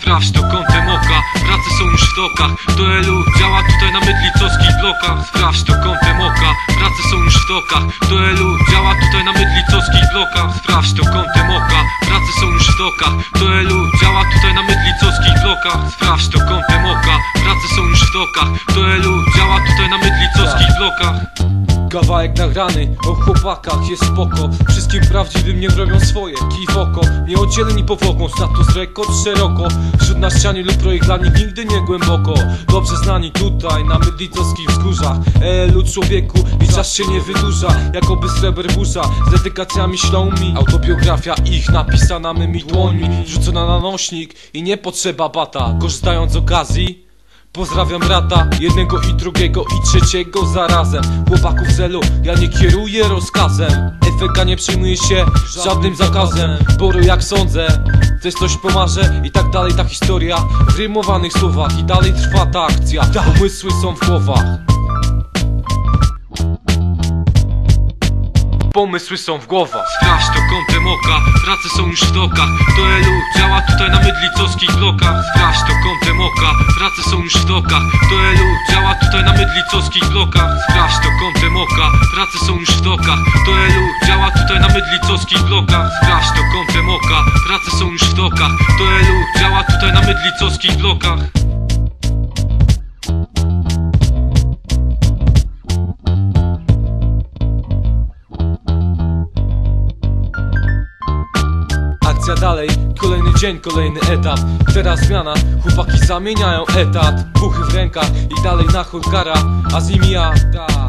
Sprawdź to kątem oka, prace są już w tokach. Do Elu działa tutaj na mydlicowskich blokach. Sprawdź to kątem oka, prace są już w tokach. Do Elu działa tutaj na mydlicowskich blokach. Sprawdź to kątem oka, prace są już w tokach. Do Elu działa tutaj na mydlicowskich blokach. Sprawdź to kątem oka, prace są już w tokach. Do Elu działa tutaj na blokach Kawałek nagrany o chłopakach jest spoko. Wszystkim prawdziwym nie robią swoje. Kij w oko, nie oddzieleni powłoką Status rekord szeroko. Wśród na ścianie lub projekt dla nich nigdy nie głęboko. Dobrze znani tutaj na mydlicowskich wzgórzach. Elu człowieku i czas się nie wydłuża. Jakoby sreber burza. Z dedykacjami ślą mi. Autobiografia ich napisana mymi dłońmi. Rzucona na nośnik i nie potrzeba bata. Korzystając z okazji Pozdrawiam rata, jednego i drugiego i trzeciego zarazem. Chłopaków celu, ja nie kieruję rozkazem. FK nie przyjmuje się żadnym zakazem. Boru jak sądzę, coś coś pomarze I tak dalej ta historia w rymowanych słowach I dalej trwa ta akcja, pomysły są w głowach. Pomysły są w głowach. Sprawdź to kątem oka, prace są już w tokach. Do Elu działa mydlicowskich blokach Sprawdź to kątem oka, prace są już w tokach Do Elu działa tutaj na mydlicowskich blokach Sprawdź to kątem oka, prace są już w tokach Do Elu działa tutaj na mydlicowskich blokach Sprawdź to kątem oka, prace są już w tokach Do Elu działa tutaj na mydlicowskich blokach Akcja dalej, kolejny dzień, kolejny etap. Teraz zmiana, chłopaki zamieniają etat. Puchy w rękach i dalej na Holkara A z nimi ja,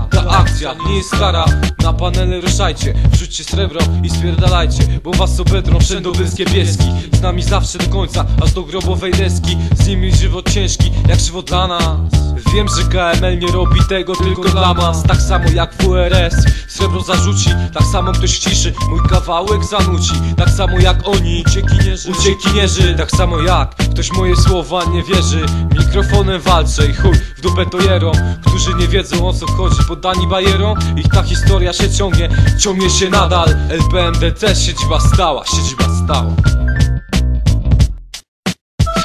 ta akcja nie jest kara. Na panele ruszajcie, wrzućcie srebro i spierdalajcie Bo was obedrą wszędobylskie pieski Z nami zawsze do końca, aż do grobowej deski. Z nimi żywot ciężki, jak żywot dla nas Wiem, że KML nie robi tego tylko dla nas. Tak samo jak WRS Srebro zarzuci, tak samo ktoś ciszy. Mój kawałek zanuci, tak samo jak oni. Uciekinierzy, uciekinierzy Tak samo jak ktoś moje słowa nie wierzy. Mikrofonem walczę i chuj w dupę to jerom Którzy nie wiedzą o co chodzi poddani bajerom. Ich ta historia się ciągnie, ciągnie się nadal. LPMD też siedziba stała, siedziba stała.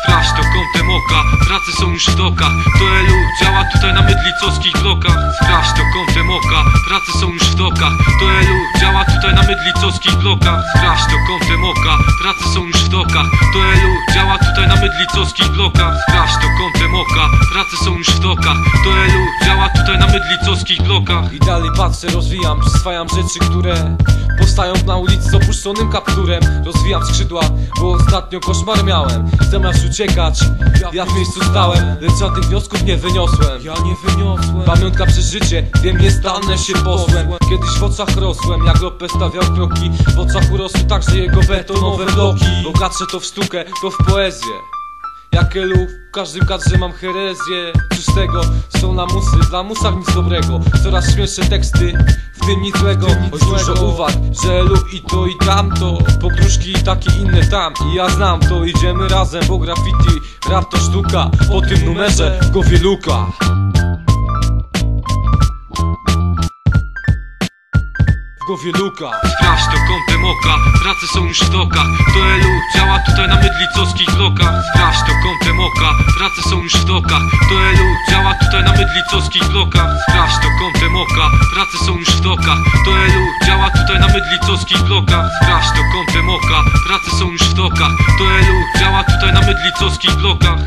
Sprawdź to kątem oka, prace są już w tokach. Do Elu działa tutaj na mydlicowskich blokach. Sprawdź to kątem oka, prace są już w tokach Do Elu działa tutaj na mydlicowskich blokach. Sprawdź to kątem oka, prace są już w tokach Do Elu działa tutaj na mydlicowskich blokach. Sprawdź to kątem oka, prace są już w tokach Do Elu działa tutaj na mydlicowskich blokach. I dalej patrzę, rozwijam, przyswajam rzeczy, które Powstają na ulicy z opuszczonym kapturem. Rozwijam skrzydła, bo ostatnio koszmar miałem. Zamiast uciekać, ja w miejscu stałem. Lecz żadnych wniosków nie wyniosłem Ja nie wyniosłem. Pamiątka przez życie, wiem nie stanę się posłem. Kiedyś w oczach rosłem, jak Lopez stawiał kroki. W oczach urosły także jego betonowe bloki. Bogatsze to w sztukę, to w poezję jak elu, w każdym kadrze mam herezję. Cóż tego, są lamusy, w lamusach nic dobrego. Coraz śmielsze teksty, w tym nic złego. Choć dużo uwag, że elu i to i tamto. Pogróżki i takie inne tam. I ja znam to, idziemy razem, bo graffiti. Rap to sztuka, po tym numerze w głowie luka głowie luka. Sprawdź to kątem oka, prace są już w tokach Do Elu działa tutaj na mydlicowskich blokach Sprawdź to kątem oka, prace są już w tokach Do Elu działa tutaj na mydlicowskich blokach Sprawdź to kątem oka, prace są już w tokach Do Elu działa tutaj na mydlicowskich blokach Sprawdź to kątem oka, prace są już w tokach Do Elu działa tutaj na mydlicowskich blokach